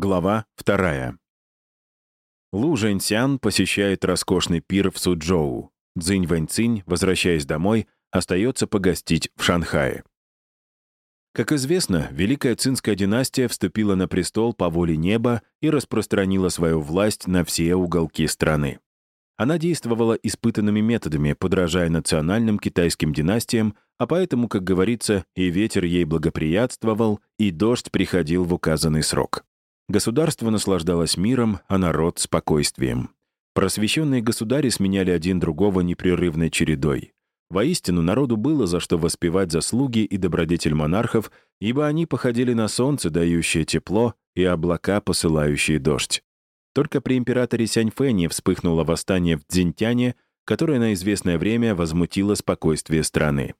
Глава вторая. Лу Жэньсян посещает роскошный пир в Суджоу. Цзинь Вэньцинь, возвращаясь домой, остается погостить в Шанхае. Как известно, Великая Цинская династия вступила на престол по воле неба и распространила свою власть на все уголки страны. Она действовала испытанными методами, подражая национальным китайским династиям, а поэтому, как говорится, и ветер ей благоприятствовал, и дождь приходил в указанный срок. Государство наслаждалось миром, а народ — спокойствием. Просвещенные государи сменяли один другого непрерывной чередой. Воистину, народу было за что воспевать заслуги и добродетель монархов, ибо они походили на солнце, дающее тепло, и облака, посылающие дождь. Только при императоре Сяньфэне вспыхнуло восстание в Цзиньтяне, которое на известное время возмутило спокойствие страны.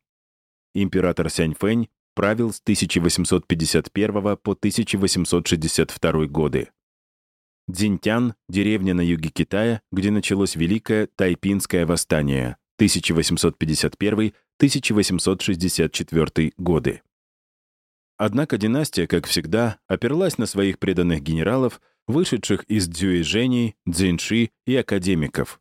Император Сяньфэнь правил с 1851 по 1862 годы. Дзиньтян — деревня на юге Китая, где началось Великое Тайпинское восстание 1851-1864 годы. Однако династия, как всегда, оперлась на своих преданных генералов, вышедших из дзюэжений, дзинши и академиков.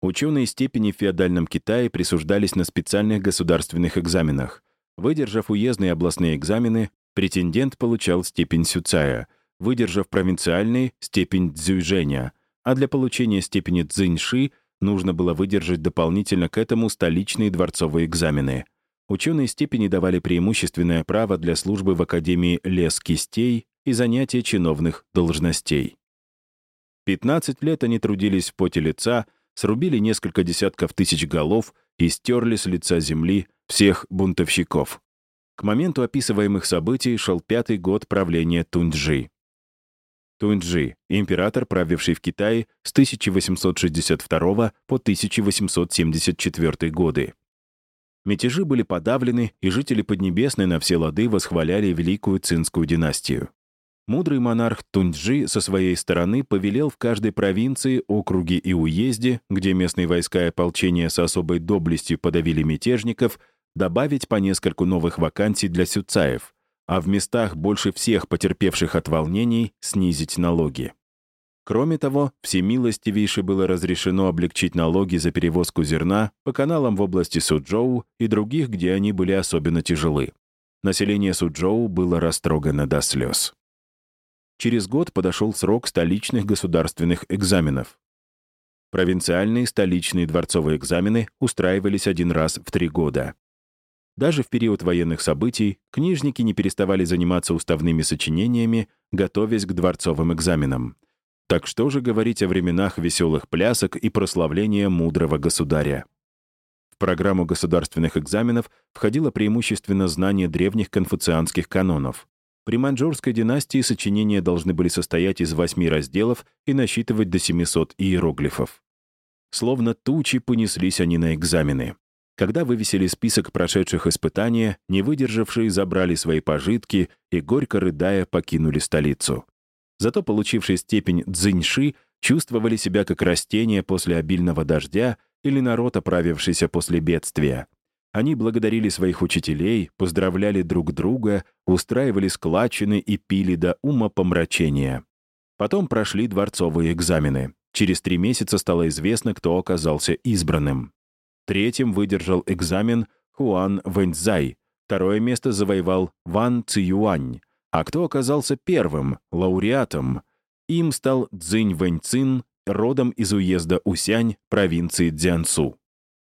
Ученые степени в феодальном Китае присуждались на специальных государственных экзаменах. Выдержав уездные областные экзамены, претендент получал степень сюцая, выдержав провинциальный — степень цзюйжэня, а для получения степени цзиньши нужно было выдержать дополнительно к этому столичные дворцовые экзамены. Ученые степени давали преимущественное право для службы в Академии лес кистей и занятия чиновных должностей. 15 лет они трудились в поте лица, срубили несколько десятков тысяч голов и стерли с лица земли всех бунтовщиков. К моменту описываемых событий шел пятый год правления Тунджи. Тунджи — император, правивший в Китае с 1862 по 1874 годы. Мятежи были подавлены, и жители Поднебесной на все лады восхваляли Великую Цинскую династию. Мудрый монарх Тунджи со своей стороны повелел в каждой провинции, округе и уезде, где местные войска и ополчения с особой доблестью подавили мятежников, добавить по нескольку новых вакансий для сюцаев, а в местах больше всех потерпевших от волнений снизить налоги. Кроме того, всемилостивейше было разрешено облегчить налоги за перевозку зерна по каналам в области Суджоу и других, где они были особенно тяжелы. Население Суджоу было растрогано до слез. Через год подошел срок столичных государственных экзаменов. Провинциальные столичные дворцовые экзамены устраивались один раз в три года. Даже в период военных событий книжники не переставали заниматься уставными сочинениями, готовясь к дворцовым экзаменам. Так что же говорить о временах веселых плясок и прославления мудрого государя? В программу государственных экзаменов входило преимущественно знание древних конфуцианских канонов. При маньчжурской династии сочинения должны были состоять из восьми разделов и насчитывать до 700 иероглифов. Словно тучи понеслись они на экзамены. Когда вывесили список прошедших испытания, не выдержавшие забрали свои пожитки и, горько рыдая, покинули столицу. Зато получившие степень дзиньши чувствовали себя как растение после обильного дождя или народ, оправившийся после бедствия. Они благодарили своих учителей, поздравляли друг друга, устраивали складчины и пили до ума помрачения. Потом прошли дворцовые экзамены. Через три месяца стало известно, кто оказался избранным. Третьим выдержал экзамен Хуан Вэньцзай. Второе место завоевал Ван Циюань. А кто оказался первым, лауреатом? Им стал Цзинь Вэньцин, родом из уезда Усянь, провинции Дзянсу.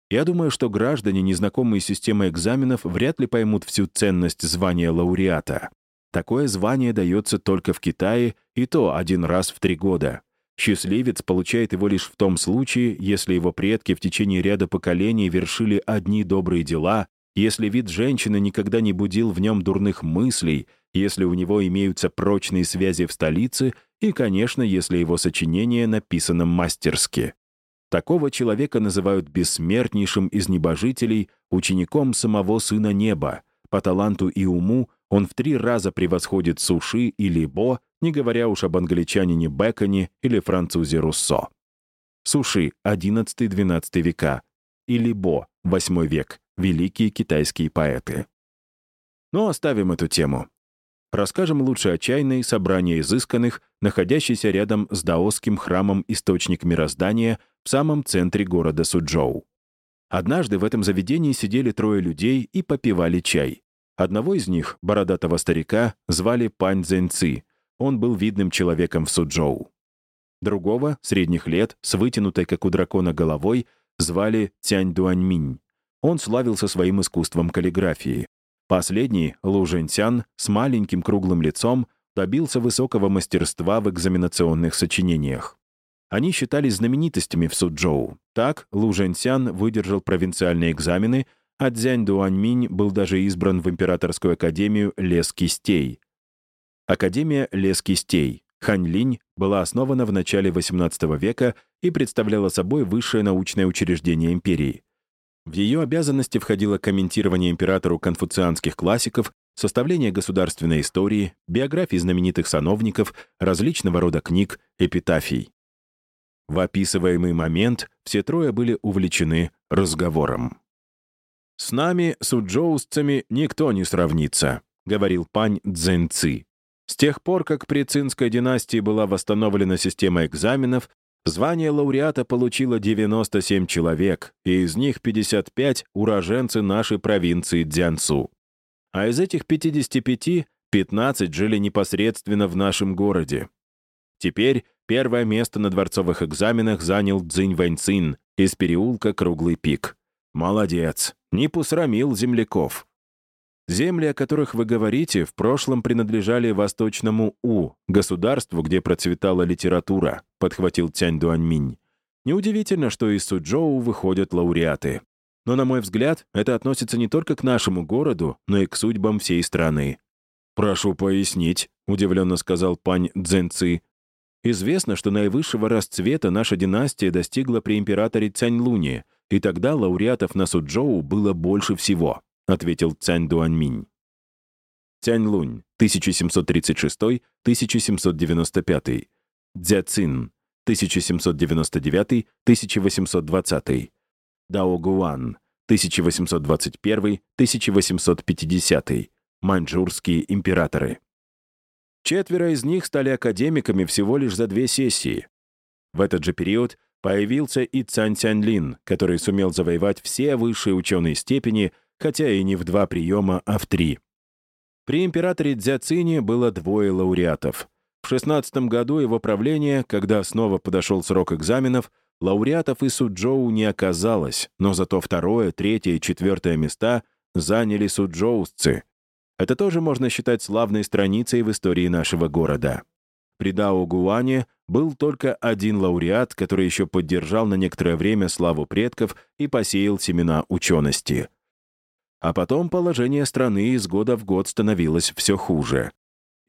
Я думаю, что граждане, незнакомые с системой экзаменов, вряд ли поймут всю ценность звания лауреата. Такое звание дается только в Китае, и то один раз в три года. Счастливец получает его лишь в том случае, если его предки в течение ряда поколений вершили одни добрые дела, если вид женщины никогда не будил в нем дурных мыслей, если у него имеются прочные связи в столице и, конечно, если его сочинение написано мастерски. Такого человека называют бессмертнейшим из небожителей, учеником самого Сына Неба. По таланту и уму он в три раза превосходит Суши и Либо, не говоря уж об англичанине Беконе или французе Руссо. Суши XI-XII века и Либо VIII век, великие китайские поэты. Но оставим эту тему. Расскажем лучше о чайной собрании изысканных, находящейся рядом с даосским храмом «Источник мироздания» в самом центре города Суджоу. Однажды в этом заведении сидели трое людей и попивали чай. Одного из них, бородатого старика, звали Пань Цзэньци. Он был видным человеком в Суджоу. Другого, средних лет, с вытянутой, как у дракона, головой, звали Тянь Дуаньминь. Он славился своим искусством каллиграфии. Последний, Лу Жэньцян, с маленьким круглым лицом, добился высокого мастерства в экзаменационных сочинениях. Они считались знаменитостями в Суджоу. Так Лу Жэньцян выдержал провинциальные экзамены, а Цзянь Дуаньминь был даже избран в Императорскую академию лес кистей. Академия лес кистей Ханьлинь была основана в начале XVIII века и представляла собой высшее научное учреждение империи. В ее обязанности входило комментирование императору конфуцианских классиков, составление государственной истории, биографий знаменитых сановников, различного рода книг, эпитафий. В описываемый момент все трое были увлечены разговором. «С нами, суджоусцами, никто не сравнится», — говорил пань Цзэньци. С тех пор, как при Цинской династии была восстановлена система экзаменов, звание лауреата получило 97 человек, и из них 55 — уроженцы нашей провинции Дзянцу. А из этих 55 — 15 жили непосредственно в нашем городе. Теперь первое место на дворцовых экзаменах занял Цзинь Вэньцин из переулка Круглый пик. Молодец, не посрамил земляков. Земли, о которых вы говорите, в прошлом принадлежали Восточному У, государству, где процветала литература, подхватил Тянь Дуаньминь. Неудивительно, что из Суджоу выходят лауреаты. Но, на мой взгляд, это относится не только к нашему городу, но и к судьбам всей страны. «Прошу пояснить», — удивленно сказал пань Цзэнци. «Известно, что наивысшего расцвета наша династия достигла при императоре Цяньлуне, и тогда лауреатов на Суджоу было больше всего. — ответил Цянь Дуаньминь. Цянь Лунь, 1736-1795. Цзяцин, 1799-1820. Дао Гуан, 1821-1850. Маньчжурские императоры. Четверо из них стали академиками всего лишь за две сессии. В этот же период появился и Цань Цяньлин, который сумел завоевать все высшие ученые степени — хотя и не в два приема, а в три. При императоре Дзяцине было двое лауреатов. В 16 году его правления, когда снова подошел срок экзаменов, лауреатов из Суджоу не оказалось, но зато второе, третье и четвертое места заняли суджоусцы. Это тоже можно считать славной страницей в истории нашего города. При Дао Гуане был только один лауреат, который еще поддержал на некоторое время славу предков и посеял семена учености. А потом положение страны из года в год становилось все хуже.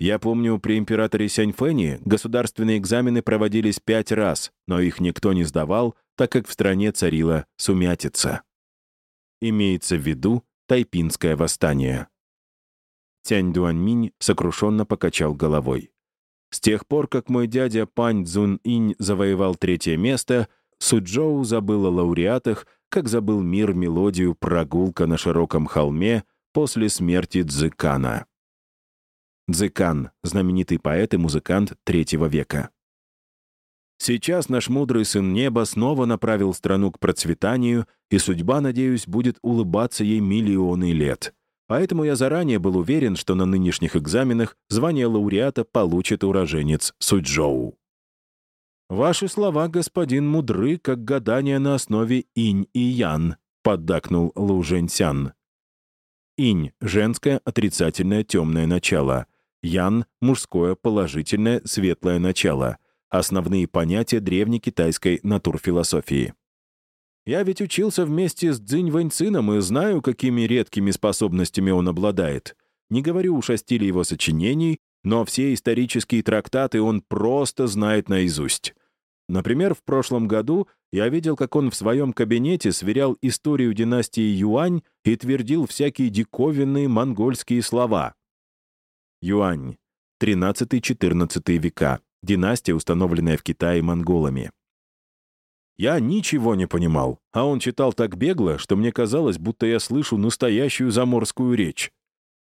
Я помню, при императоре Сяньфэне государственные экзамены проводились пять раз, но их никто не сдавал, так как в стране царила сумятица. Имеется в виду Тайпинское восстание. Тянь Дуаньминь сокрушенно покачал головой. С тех пор, как мой дядя Пань Цзун Инь завоевал третье место, Суджоу забыл о лауреатах как забыл мир мелодию «Прогулка на широком холме» после смерти Дзыкана. Дзыкан — знаменитый поэт и музыкант третьего века. Сейчас наш мудрый сын неба снова направил страну к процветанию, и судьба, надеюсь, будет улыбаться ей миллионы лет. Поэтому я заранее был уверен, что на нынешних экзаменах звание лауреата получит уроженец Суджоу. «Ваши слова, господин, мудры, как гадание на основе инь и ян», — поддакнул Лу Жэньсян. Инь — женское отрицательное темное начало. Ян — мужское положительное светлое начало. Основные понятия древнекитайской натурфилософии. Я ведь учился вместе с Цзинь Вэньцином и знаю, какими редкими способностями он обладает. Не говорю уж о стиле его сочинений, но все исторические трактаты он просто знает наизусть. Например, в прошлом году я видел, как он в своем кабинете сверял историю династии Юань и твердил всякие диковинные монгольские слова. Юань. 13-14 века. Династия, установленная в Китае монголами. Я ничего не понимал, а он читал так бегло, что мне казалось, будто я слышу настоящую заморскую речь.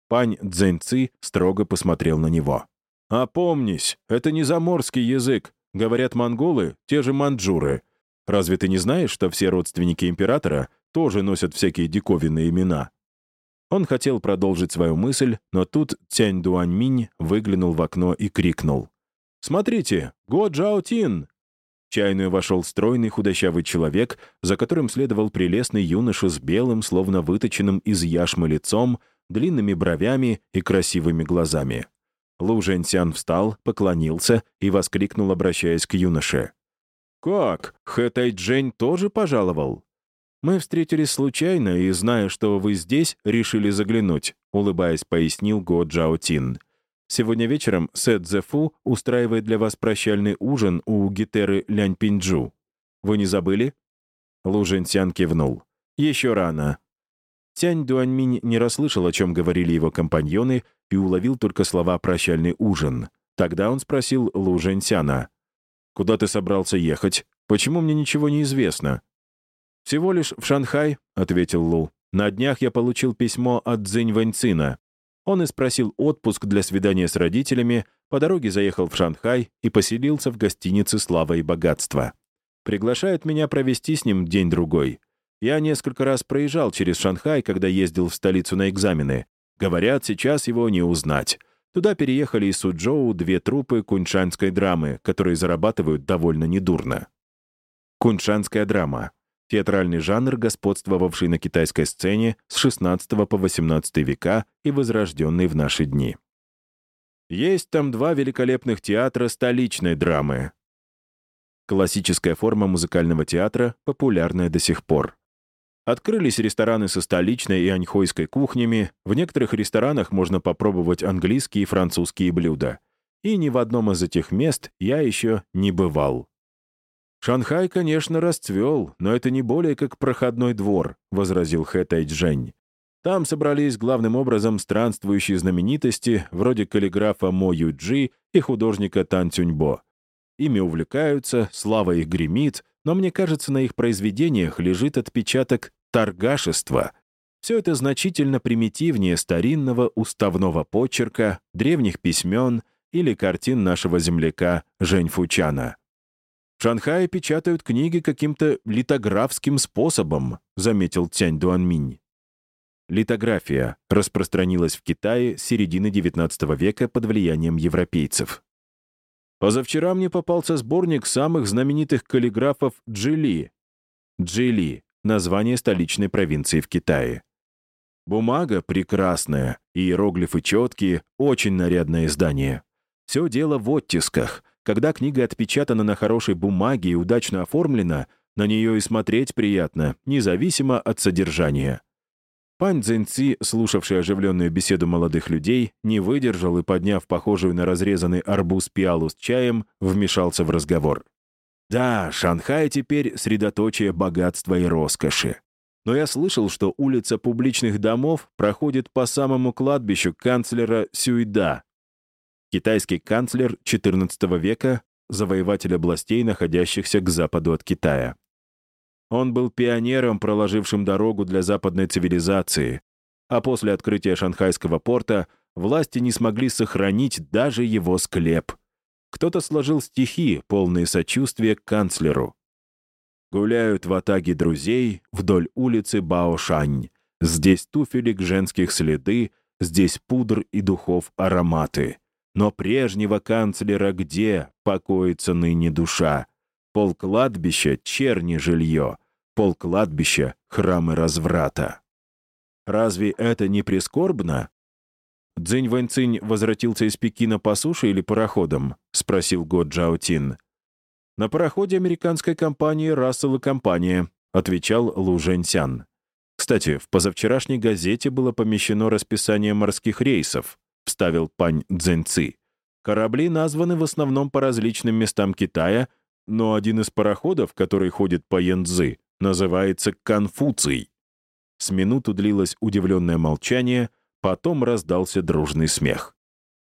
Пань Цзэньци строго посмотрел на него. «Опомнись, это не заморский язык. Говорят монголы, те же манджуры. Разве ты не знаешь, что все родственники императора тоже носят всякие диковинные имена?» Он хотел продолжить свою мысль, но тут Цянь Дуаньминь выглянул в окно и крикнул. «Смотрите, Го Джао Тин!» Чайную вошел стройный худощавый человек, за которым следовал прелестный юноша с белым, словно выточенным из яшмы лицом, длинными бровями и красивыми глазами. Лу Жэньсян встал, поклонился и воскликнул, обращаясь к юноше. «Как? Хэ Тайчжэнь тоже пожаловал?» «Мы встретились случайно и, зная, что вы здесь, решили заглянуть», улыбаясь, пояснил Го Джао Тин. «Сегодня вечером Сет Зефу устраивает для вас прощальный ужин у Гитеры Лянь Пинджу. Вы не забыли?» Лу Жэньсян кивнул. «Еще рано. Тянь Дуаньминь не расслышал, о чем говорили его компаньоны, и уловил только слова «прощальный ужин». Тогда он спросил Лу Жэньсяна. «Куда ты собрался ехать? Почему мне ничего не известно?» «Всего лишь в Шанхай», — ответил Лу. «На днях я получил письмо от Цзинь Вэньцина. Он и спросил отпуск для свидания с родителями, по дороге заехал в Шанхай и поселился в гостинице «Слава и богатство». Приглашает меня провести с ним день-другой. Я несколько раз проезжал через Шанхай, когда ездил в столицу на экзамены. Говорят, сейчас его не узнать. Туда переехали из Суджоу две труппы куньшанской драмы, которые зарабатывают довольно недурно. Куньшанская драма — театральный жанр, господствовавший на китайской сцене с XVI по XVIII века и возрожденный в наши дни. Есть там два великолепных театра столичной драмы. Классическая форма музыкального театра, популярная до сих пор. Открылись рестораны со столичной и аньхойской кухнями, в некоторых ресторанах можно попробовать английские и французские блюда. И ни в одном из этих мест я еще не бывал. «Шанхай, конечно, расцвел, но это не более как проходной двор», — возразил Хэ Тайчжэнь. Там собрались главным образом странствующие знаменитости, вроде каллиграфа Мо Юджи и художника Тан Цюньбо. Ими увлекаются, слава их гремит, но мне кажется, на их произведениях лежит отпечаток торгашества. Все это значительно примитивнее старинного уставного почерка, древних письмен или картин нашего земляка Жень Фучана. В Шанхае печатают книги каким-то литографским способом, заметил Цянь Дуанминь. Литография распространилась в Китае с середины XIX века под влиянием европейцев. Позавчера мне попался сборник самых знаменитых каллиграфов Джили. Джили — название столичной провинции в Китае. Бумага прекрасная, иероглифы четкие, очень нарядное издание. Все дело в оттисках. Когда книга отпечатана на хорошей бумаге и удачно оформлена, на нее и смотреть приятно, независимо от содержания. Пань Цзиньци, слушавший оживленную беседу молодых людей, не выдержал и, подняв похожую на разрезанный арбуз пиалу с чаем, вмешался в разговор. «Да, Шанхай теперь средоточие богатства и роскоши. Но я слышал, что улица публичных домов проходит по самому кладбищу канцлера Сюйда. Китайский канцлер XIV века, завоеватель областей, находящихся к западу от Китая. Он был пионером, проложившим дорогу для западной цивилизации, а после открытия шанхайского порта власти не смогли сохранить даже его склеп. Кто-то сложил стихи, полные сочувствия к канцлеру. Гуляют в атаге друзей вдоль улицы Баошань. Здесь туфелек женских следы, здесь пудр и духов ароматы. Но прежнего канцлера где покоится ныне душа? Пол кладбища — черни жилье, пол кладбища — храмы разврата. Разве это не прискорбно? «Цзинь Вэньцинь возвратился из Пекина по суше или пароходом?» — спросил Го Джао Тин. «На пароходе американской компании «Рассел и компания», — отвечал Лу Жэньсян. «Кстати, в позавчерашней газете было помещено расписание морских рейсов», — вставил пань Цзэньци. «Корабли названы в основном по различным местам Китая, но один из пароходов, который ходит по Янцзы, называется «Конфуций». С минуту длилось удивленное молчание, потом раздался дружный смех.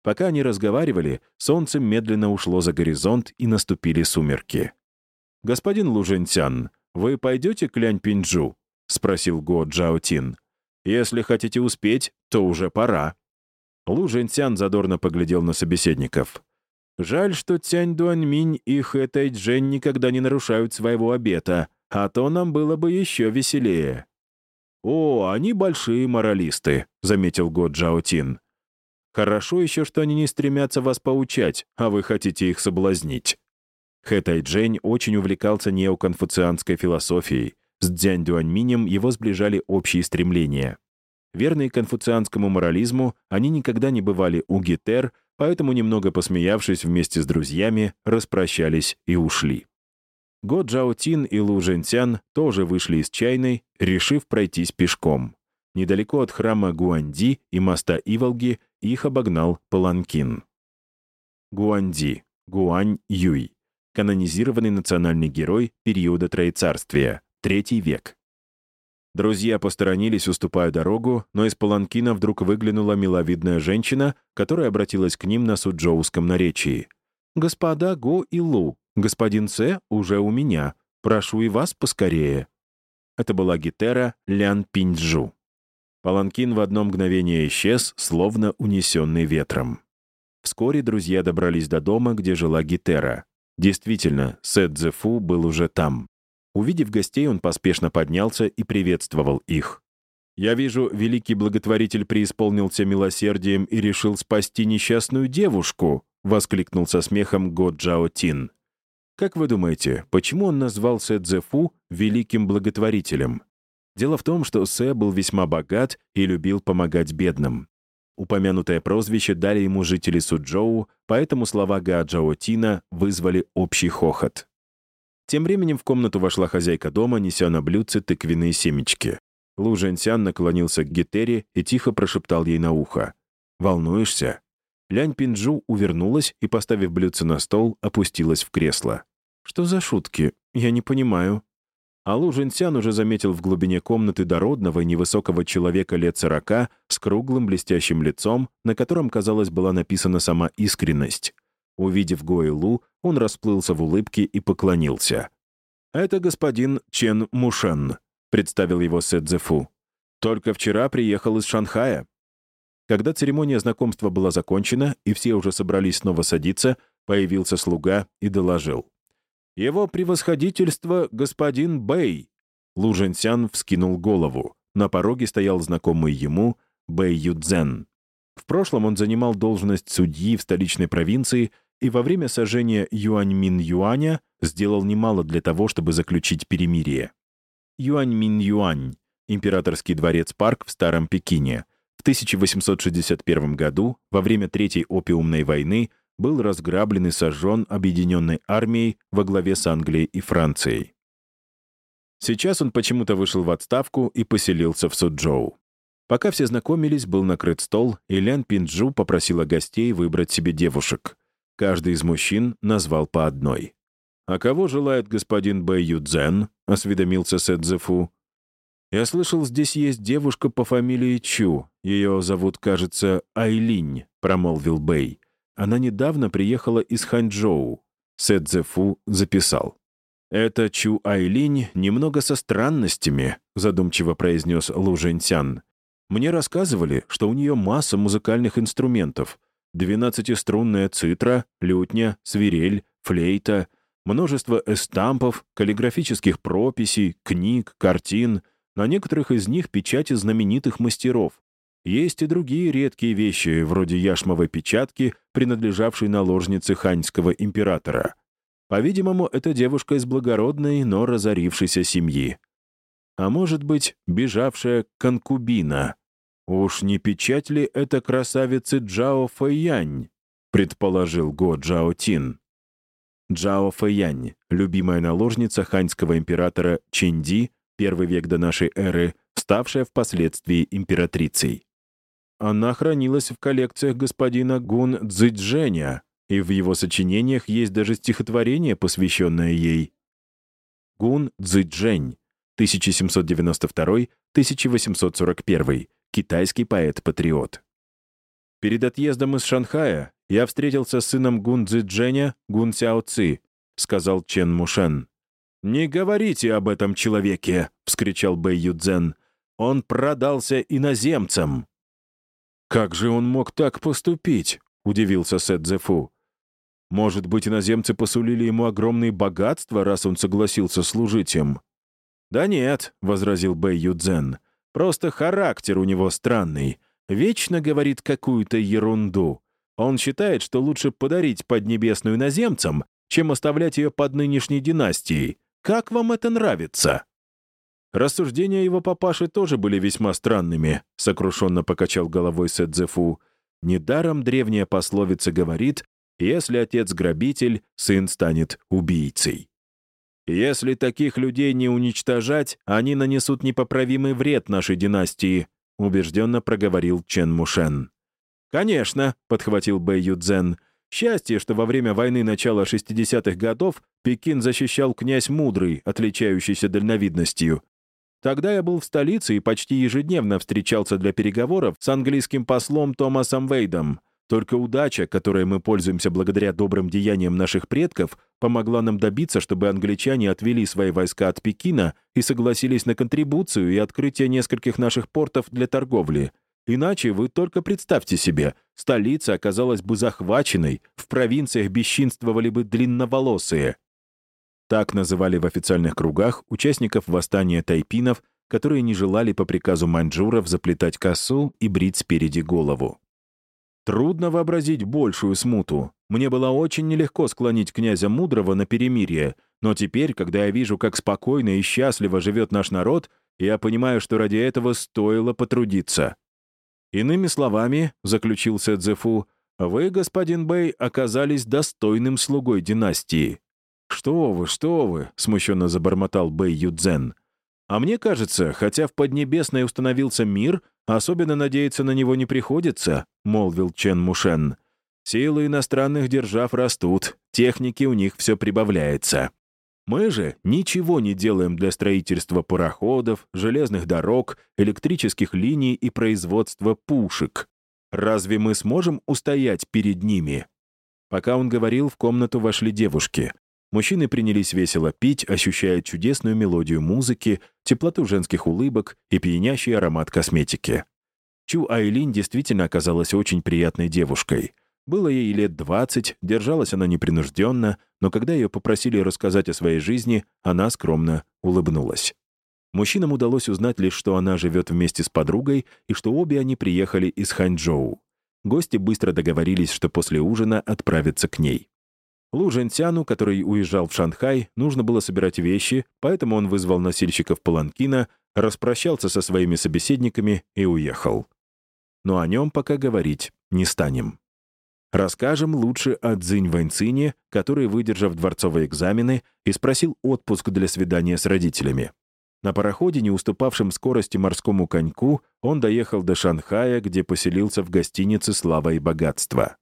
Пока они разговаривали, солнце медленно ушло за горизонт и наступили сумерки. «Господин Лужентян, вы пойдете к Лянь-Пинджу?» — спросил Го Джаотин. «Если хотите успеть, то уже пора». Лу Жэньсян задорно поглядел на собеседников. «Жаль, что Цянь Дуаньминь и Хэ Тайчжэнь никогда не нарушают своего обета, а то нам было бы еще веселее». «О, они большие моралисты», — заметил Го Джао Тин. «Хорошо еще, что они не стремятся вас поучать, а вы хотите их соблазнить». Хэ Тайчжэнь очень увлекался неоконфуцианской философией. С Дзянь Дуаньминем его сближали общие стремления. Верные конфуцианскому морализму, они никогда не бывали у Гетер, поэтому, немного посмеявшись вместе с друзьями, распрощались и ушли. Го Джао Тин и Лу Жэньцян тоже вышли из чайной, решив пройтись пешком. Недалеко от храма Гуанди и моста Иволги их обогнал Паланкин. Гуанди, Гуань Юй, канонизированный национальный герой периода Троецарствия, третий век. Друзья посторонились, уступая дорогу, но из паланкина вдруг выглянула миловидная женщина, которая обратилась к ним на суджоуском наречии. «Господа Го и Лу, господин Се уже у меня. Прошу и вас поскорее». Это была гитера Лян Пинджу. Паланкин в одно мгновение исчез, словно унесенный ветром. Вскоре друзья добрались до дома, где жила Гитера. Действительно, Цзефу был уже там. Увидев гостей, он поспешно поднялся и приветствовал их. «Я вижу, великий благотворитель преисполнился милосердием и решил спасти несчастную девушку», — воскликнул со смехом Го Джао Тин. «Как вы думаете, почему он назвал Сэ Цзэфу великим благотворителем? Дело в том, что Сэ был весьма богат и любил помогать бедным. Упомянутое прозвище дали ему жители Суджоу, поэтому слова Га Джао Тина вызвали общий хохот. Тем временем в комнату вошла хозяйка дома, неся на блюдце тыквенные семечки. Лу Жэньсян наклонился к Гетере и тихо прошептал ей на ухо. «Волнуешься?» Лянь Пинджу увернулась и, поставив блюдце на стол, опустилась в кресло. «Что за шутки? Я не понимаю». А Лу Жэньсян уже заметил в глубине комнаты дородного и невысокого человека лет сорока с круглым блестящим лицом, на котором, казалось, была написана сама искренность. Увидев Гойлу, он расплылся в улыбке и поклонился. «Это господин Чен Мушен», — представил его Сэдзефу. «Только вчера приехал из Шанхая». Когда церемония знакомства была закончена, и все уже собрались снова садиться, появился слуга и доложил. «Его превосходительство — господин Бэй!» Лу Жэньсян вскинул голову. На пороге стоял знакомый ему Бэй Юдзен. В прошлом он занимал должность судьи в столичной провинции и во время сожжения Юаньмин-Юаня сделал немало для того, чтобы заключить перемирие. Юаньмин-Юань — императорский дворец-парк в Старом Пекине. В 1861 году, во время Третьей опиумной войны, был разграблен и сожжен объединенной армией во главе с Англией и Францией. Сейчас он почему-то вышел в отставку и поселился в Суджоу. Пока все знакомились, был накрыт стол, и Лян Пинджу попросила гостей выбрать себе девушек. Каждый из мужчин назвал по одной. «А кого желает господин Бэй Юдзен?» — осведомился Сэдзефу. «Я слышал, здесь есть девушка по фамилии Чу. Ее зовут, кажется, Айлинь», — промолвил Бэй. «Она недавно приехала из Ханчжоу». Сэдзефу записал. «Это Чу Айлинь немного со странностями», — задумчиво произнес Лу Жэньсян. «Мне рассказывали, что у нее масса музыкальных инструментов, двенадцатиструнная цитра, лютня, свирель, флейта, множество эстампов, каллиграфических прописей, книг, картин, на некоторых из них печати знаменитых мастеров. Есть и другие редкие вещи, вроде яшмовой печатки, принадлежавшей наложнице ханьского императора. По-видимому, это девушка из благородной, но разорившейся семьи. А может быть, бежавшая конкубина, «Уж не печать ли это красавицы Джао Фэянь?» — предположил Го Джао Тин. Джао Фэянь, любимая наложница ханьского императора Чинди, первый век до нашей эры, ставшая впоследствии императрицей. Она хранилась в коллекциях господина Гун Цзэджэня, и в его сочинениях есть даже стихотворение, посвященное ей. Гун Цзэджэнь, 1792-1841, китайский поэт-патриот. Перед отъездом из Шанхая я встретился с сыном Гун Цзэджэня Гун Сяо Ци, сказал Чен Мушен. «Не говорите об этом человеке!» — вскричал Бэй Юдзен. «Он продался иноземцам!» «Как же он мог так поступить?» — удивился Сэдзефу. «Может быть, иноземцы посулили ему огромные богатства, раз он согласился служить им?» «Да нет», — возразил Бэй Юдзен. «Просто характер у него странный. Вечно говорит какую-то ерунду. Он считает, что лучше подарить Поднебесную иноземцам, чем оставлять ее под нынешней династией. Как вам это нравится?» Рассуждения его папаши тоже были весьма странными, сокрушенно покачал головой Сэдзефу. Недаром древняя пословица говорит, если отец грабитель, сын станет убийцей. Если таких людей не уничтожать, они нанесут непоправимый вред нашей династии, убежденно проговорил Чен Мушен. «Конечно», — подхватил Бэй Юдзен, Счастье, что во время войны начала 60-х годов Пекин защищал князь Мудрый, отличающийся дальновидностью. Тогда я был в столице и почти ежедневно встречался для переговоров с английским послом Томасом Вейдом. Только удача, которой мы пользуемся благодаря добрым деяниям наших предков, помогла нам добиться, чтобы англичане отвели свои войска от Пекина и согласились на контрибуцию и открытие нескольких наших портов для торговли. Иначе вы только представьте себе, столица оказалась бы захваченной, в провинциях бесчинствовали бы длинноволосые. Так называли в официальных кругах участников восстания тайпинов, которые не желали по приказу маньчжуров заплетать косу и брить спереди голову. Трудно вообразить большую смуту. Мне было очень нелегко склонить князя Мудрого на перемирие, но теперь, когда я вижу, как спокойно и счастливо живет наш народ, я понимаю, что ради этого стоило потрудиться. Иными словами, заключил Сэдзефу, вы, господин Бэй, оказались достойным слугой династии. «Что вы, что вы!» — смущенно забормотал Бэй Юдзен. «А мне кажется, хотя в Поднебесной установился мир, особенно надеяться на него не приходится», — молвил Чен Мушен. «Силы иностранных держав растут, техники у них все прибавляется. Мы же ничего не делаем для строительства пароходов, железных дорог, электрических линий и производства пушек. Разве мы сможем устоять перед ними?» Пока он говорил, в комнату вошли девушки. Мужчины принялись весело пить, ощущая чудесную мелодию музыки, теплоту женских улыбок и пьянящий аромат косметики. Чу Айлин действительно оказалась очень приятной девушкой — было ей лет 20, держалась она непринужденно, но когда ее попросили рассказать о своей жизни, она скромно улыбнулась. Мужчинам удалось узнать лишь, что она живет вместе с подругой и что обе они приехали из Ханчжоу. Гости быстро договорились, что после ужина отправятся к ней. Лу Жэньцяну, который уезжал в Шанхай, нужно было собирать вещи, поэтому он вызвал носильщиков Паланкина, распрощался со своими собеседниками и уехал. Но о нем пока говорить не станем. Расскажем лучше о Цзинь Вэньцине, который, выдержав дворцовые экзамены, и спросил отпуск для свидания с родителями. На пароходе, не уступавшем скорости морскому коньку, он доехал до Шанхая, где поселился в гостинице «Слава и богатство».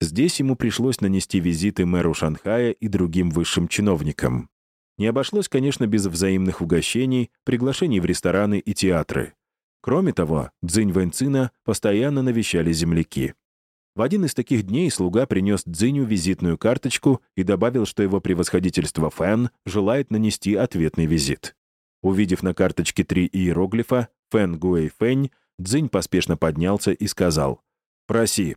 Здесь ему пришлось нанести визиты мэру Шанхая и другим высшим чиновникам. Не обошлось, конечно, без взаимных угощений, приглашений в рестораны и театры. Кроме того, Цзинь Вэньцина постоянно навещали земляки. В один из таких дней слуга принес Дзиню визитную карточку и добавил, что его превосходительство Фэн желает нанести ответный визит. Увидев на карточке три иероглифа «Фэн Гуэй Фэнь», Дзинь поспешно поднялся и сказал «Проси».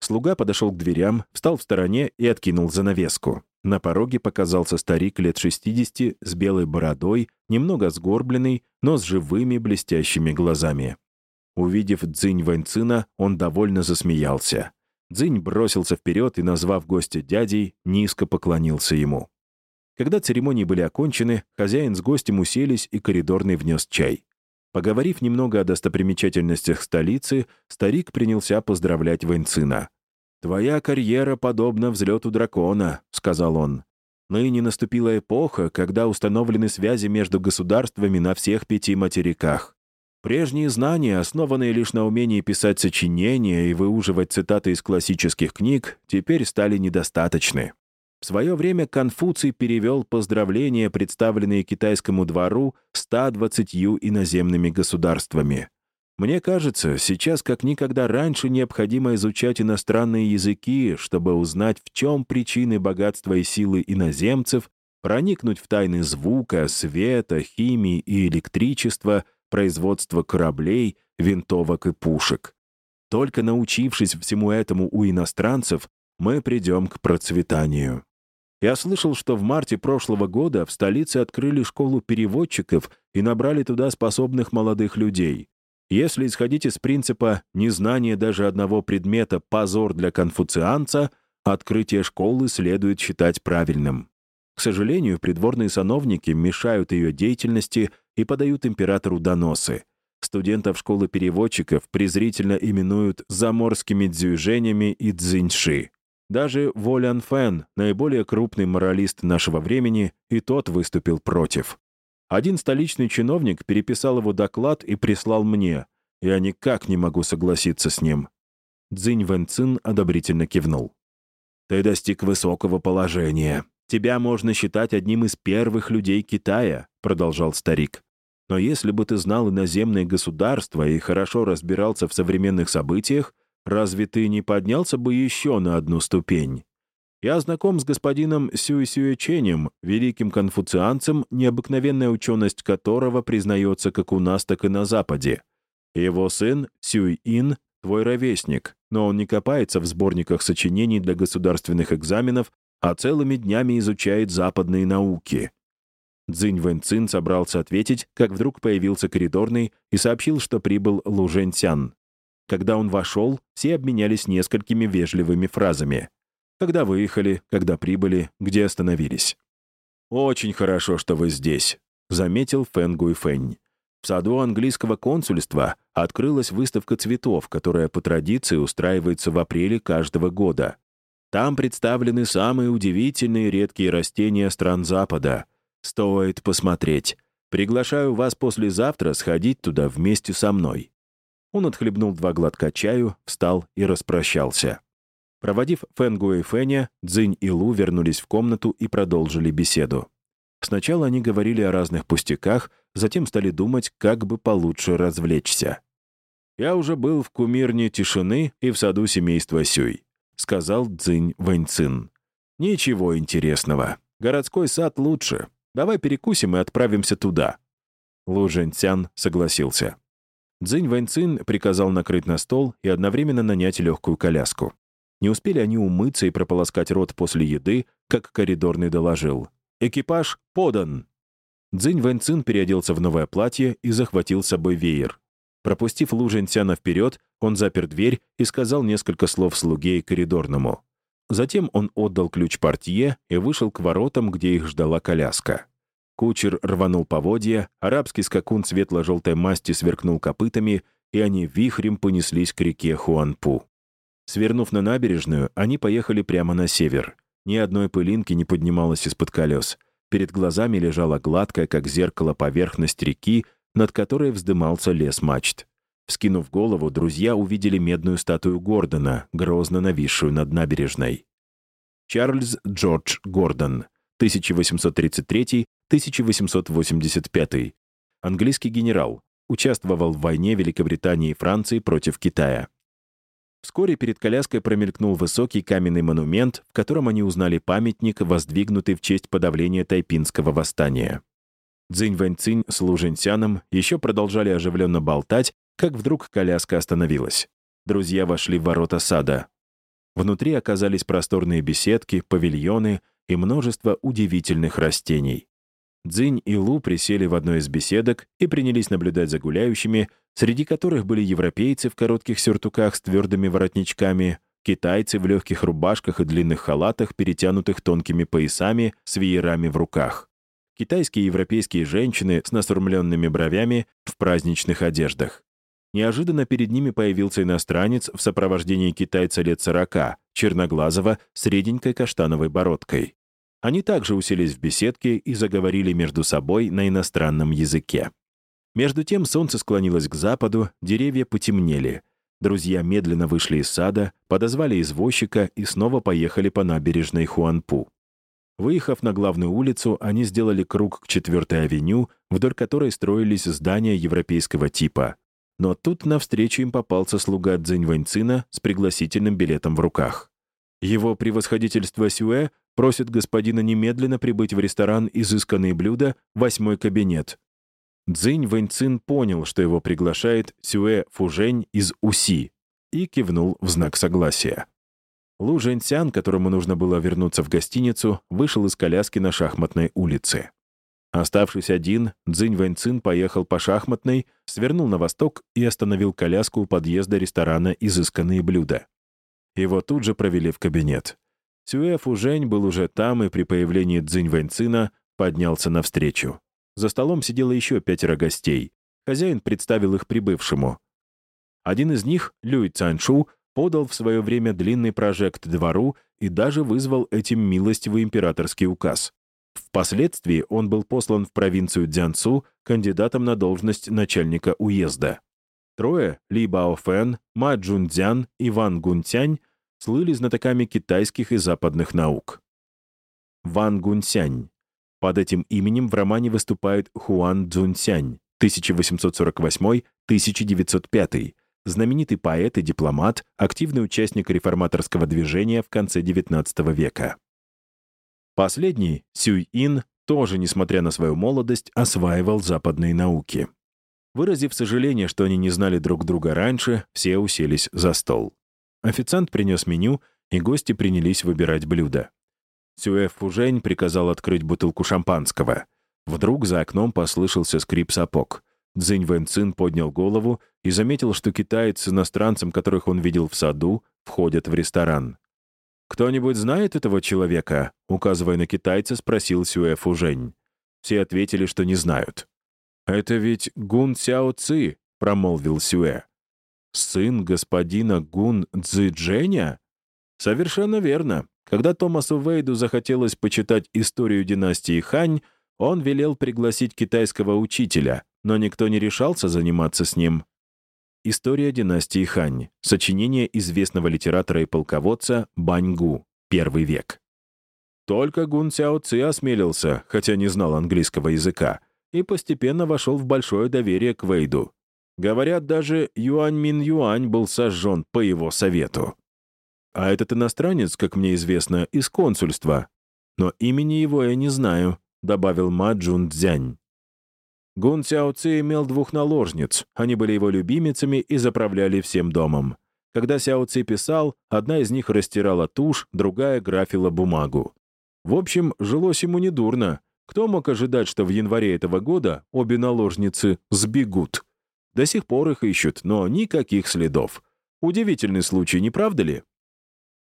Слуга подошел к дверям, встал в стороне и откинул занавеску. На пороге показался старик лет 60 с белой бородой, немного сгорбленный, но с живыми блестящими глазами. Увидев Цзинь Вэньцина, он довольно засмеялся. Дзинь бросился вперед и, назвав гостя дядей, низко поклонился ему. Когда церемонии были окончены, хозяин с гостем уселись, и коридорный внес чай. Поговорив немного о достопримечательностях столицы, старик принялся поздравлять Вэньцина. «Твоя карьера подобна взлету дракона», — сказал он. «Ныне наступила эпоха, когда установлены связи между государствами на всех пяти материках. Прежние знания, основанные лишь на умении писать сочинения и выуживать цитаты из классических книг, теперь стали недостаточны. В свое время Конфуций перевел поздравления, представленные китайскому двору, 120 иноземными государствами. Мне кажется, сейчас как никогда раньше необходимо изучать иностранные языки, чтобы узнать, в чем причины богатства и силы иноземцев, проникнуть в тайны звука, света, химии и электричества — производства кораблей, винтовок и пушек. Только научившись всему этому у иностранцев, мы придем к процветанию. Я слышал, что в марте прошлого года в столице открыли школу переводчиков и набрали туда способных молодых людей. Если исходить из принципа «незнание даже одного предмета – позор для конфуцианца», открытие школы следует считать правильным. К сожалению, придворные сановники мешают ее деятельности и подают императору доносы. Студентов школы переводчиков презрительно именуют заморскими дзюженями и дзиньши. Даже Волян Фэн, наиболее крупный моралист нашего времени, и тот выступил против. Один столичный чиновник переписал его доклад и прислал мне. Я никак не могу согласиться с ним. Цзинь Вэн Цин одобрительно кивнул. «Ты достиг высокого положения. Тебя можно считать одним из первых людей Китая», — продолжал старик. «Но если бы ты знал иноземные государства и хорошо разбирался в современных событиях, Разве ты не поднялся бы еще на одну ступень? Я знаком с господином Сюй Сюэченем, великим конфуцианцем, необыкновенная ученость которого признается как у нас, так и на Западе. Его сын Сюй Ин — твой ровесник, но он не копается в сборниках сочинений для государственных экзаменов, а целыми днями изучает западные науки. Цзинь Вэньцин собрался ответить, как вдруг появился коридорный и сообщил, что прибыл Лу Жэньсян. Когда он вошел, все обменялись несколькими вежливыми фразами. Когда выехали, когда прибыли, где остановились. «Очень хорошо, что вы здесь», — заметил Фэн Гуйфэнь. В саду английского консульства открылась выставка цветов, которая по традиции устраивается в апреле каждого года. Там представлены самые удивительные редкие растения стран Запада. Стоит посмотреть. Приглашаю вас послезавтра сходить туда вместе со мной. Он отхлебнул два глотка чаю, встал и распрощался. Проводив Фэнгу и Фэня, Цзинь и Лу вернулись в комнату и продолжили беседу. Сначала они говорили о разных пустяках, затем стали думать, как бы получше развлечься. «Я уже был в кумирне тишины и в саду семейства Сюй», — сказал Цзинь Вэньцин. «Ничего интересного. Городской сад лучше. Давай перекусим и отправимся туда». Лу Жэньцян согласился. Цзинь Вэньцин приказал накрыть на стол и одновременно нанять легкую коляску. Не успели они умыться и прополоскать рот после еды, как коридорный доложил. «Экипаж подан!» Цзинь Вэньцин переоделся в новое платье и захватил с собой веер. Пропустив Лу Жэньцяна вперед, он запер дверь и сказал несколько слов слуге и коридорному. Затем он отдал ключ портье и вышел к воротам, где их ждала коляска. Кучер рванул поводья, арабский скакун светло-желтой масти сверкнул копытами, и они вихрем понеслись к реке Хуанпу. Свернув на набережную, они поехали прямо на север. Ни одной пылинки не поднималось из-под колес. Перед глазами лежала гладкая, как зеркало, поверхность реки, над которой вздымался лес мачт. Вскинув голову, друзья увидели медную статую Гордона, грозно нависшую над набережной. Чарльз Джордж Гордон, 1833 1885. Английский генерал. Участвовал в войне Великобритании и Франции против Китая. Вскоре перед коляской промелькнул высокий каменный монумент, в котором они узнали памятник, воздвигнутый в честь подавления тайпинского восстания. Цзинь Вэньцинь с Лу Жэньсяном еще продолжали оживленно болтать, как вдруг коляска остановилась. Друзья вошли в ворота сада. Внутри оказались просторные беседки, павильоны и множество удивительных растений. Дзинь и Лу присели в одной из беседок и принялись наблюдать за гуляющими, среди которых были европейцы в коротких сюртуках с твердыми воротничками, китайцы в легких рубашках и длинных халатах, перетянутых тонкими поясами с веерами в руках, китайские и европейские женщины с насурмленными бровями в праздничных одеждах. Неожиданно перед ними появился иностранец в сопровождении китайца лет сорока, черноглазого, с реденькой каштановой бородкой. Они также уселись в беседке и заговорили между собой на иностранном языке. Между тем солнце склонилось к западу, деревья потемнели. Друзья медленно вышли из сада, подозвали извозчика и снова поехали по набережной Хуанпу. Выехав на главную улицу, они сделали круг к 4-й авеню, вдоль которой строились здания европейского типа. Но тут навстречу им попался слуга Цзинь с пригласительным билетом в руках. Его превосходительство Сюэ просит господина немедленно прибыть в ресторан «Изысканные блюда», восьмой кабинет. Цзинь Вэньцин понял, что его приглашает Сюэ Фужень из Уси. и кивнул в знак согласия. Лу Жэньсян, которому нужно было вернуться в гостиницу, вышел из коляски на шахматной улице. Оставшись один, Цзинь Вэньцин поехал по шахматной, свернул на восток и остановил коляску у подъезда ресторана «Изысканные блюда». Его тут же провели в кабинет. Сюэ Фужень был уже там и при появлении Цзинь Вэньцина поднялся навстречу. За столом сидело еще пятеро гостей. Хозяин представил их прибывшему. Один из них, Люй Цаншу, подал в свое время длинный прожект двору и даже вызвал этим милостивый императорский указ. Впоследствии он был послан в провинцию Дзянцу кандидатом на должность начальника уезда. Трое — Ли Баофэн, Ма Джунцзян и Ван Гунцянь — слыли знатоками китайских и западных наук. Ван Гунцянь. Под этим именем в романе выступает Хуан Цзунцянь, 1848-1905, знаменитый поэт и дипломат, активный участник реформаторского движения в конце XIX века. Последний, Сюй-Ин, тоже, несмотря на свою молодость, осваивал западные науки. Выразив сожаление, что они не знали друг друга раньше, все уселись за стол. Официант принес меню, и гости принялись выбирать блюда. Сюэ Фужень приказал открыть бутылку шампанского. Вдруг за окном послышался скрип сапог. Цзинь Вэнцин поднял голову и заметил, что китаец с иностранцем, которых он видел в саду, входят в ресторан. «Кто-нибудь знает этого человека?» Указывая на китайца, спросил Сюэ Фужень. Все ответили, что не знают. «Это ведь Гун Сяо Ци», — промолвил Сюэ. «Сын господина Гун Цзэджэня?» «Совершенно верно. Когда Томасу Вейду захотелось почитать историю династии Хань, он велел пригласить китайского учителя, но никто не решался заниматься с ним. История династии Хань. Сочинение известного литератора и полководца Баньгу. Первый век. Только Гун Сяо Ци осмелился, хотя не знал английского языка, и постепенно вошел в большое доверие к Вейду. Говорят, даже Юань Мин Юань был сожжен по его совету. А этот иностранец, как мне известно, из консульства. Но имени его я не знаю, добавил Ма Джун Цзянь. Гун Цяо Ци имел двух наложниц, они были его любимицами и заправляли всем домом. Когда Сяо Ци писал, одна из них растирала тушь, другая графила бумагу. В общем, жилось ему недурно. Кто мог ожидать, что в январе этого года обе наложницы сбегут? До сих пор их ищут, но никаких следов. Удивительный случай, не правда ли?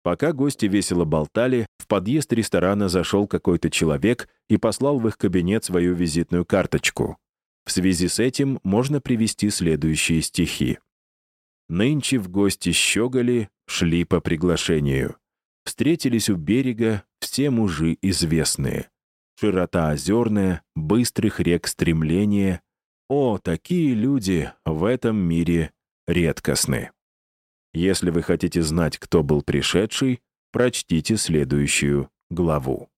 Пока гости весело болтали, в подъезд ресторана зашел какой-то человек и послал в их кабинет свою визитную карточку. В связи с этим можно привести следующие стихи. Нынче в гости щеголи, шли по приглашению. Встретились у берега все мужи известные. Широта озерная, быстрых рек стремление. О, такие люди в этом мире редкостны. Если вы хотите знать, кто был пришедший, прочтите следующую главу.